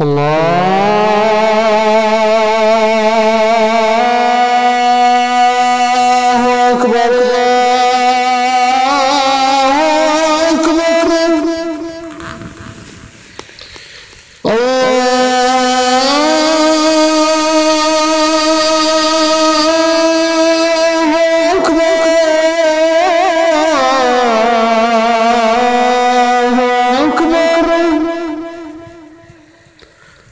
الله.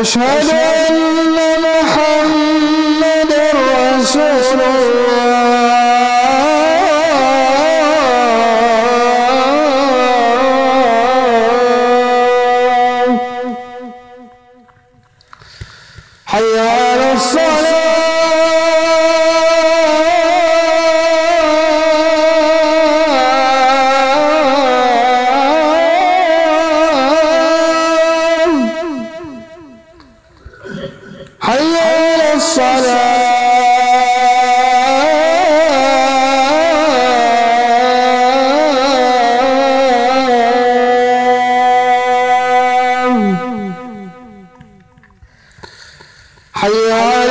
أشهد أن محمدا الصلاة. حي على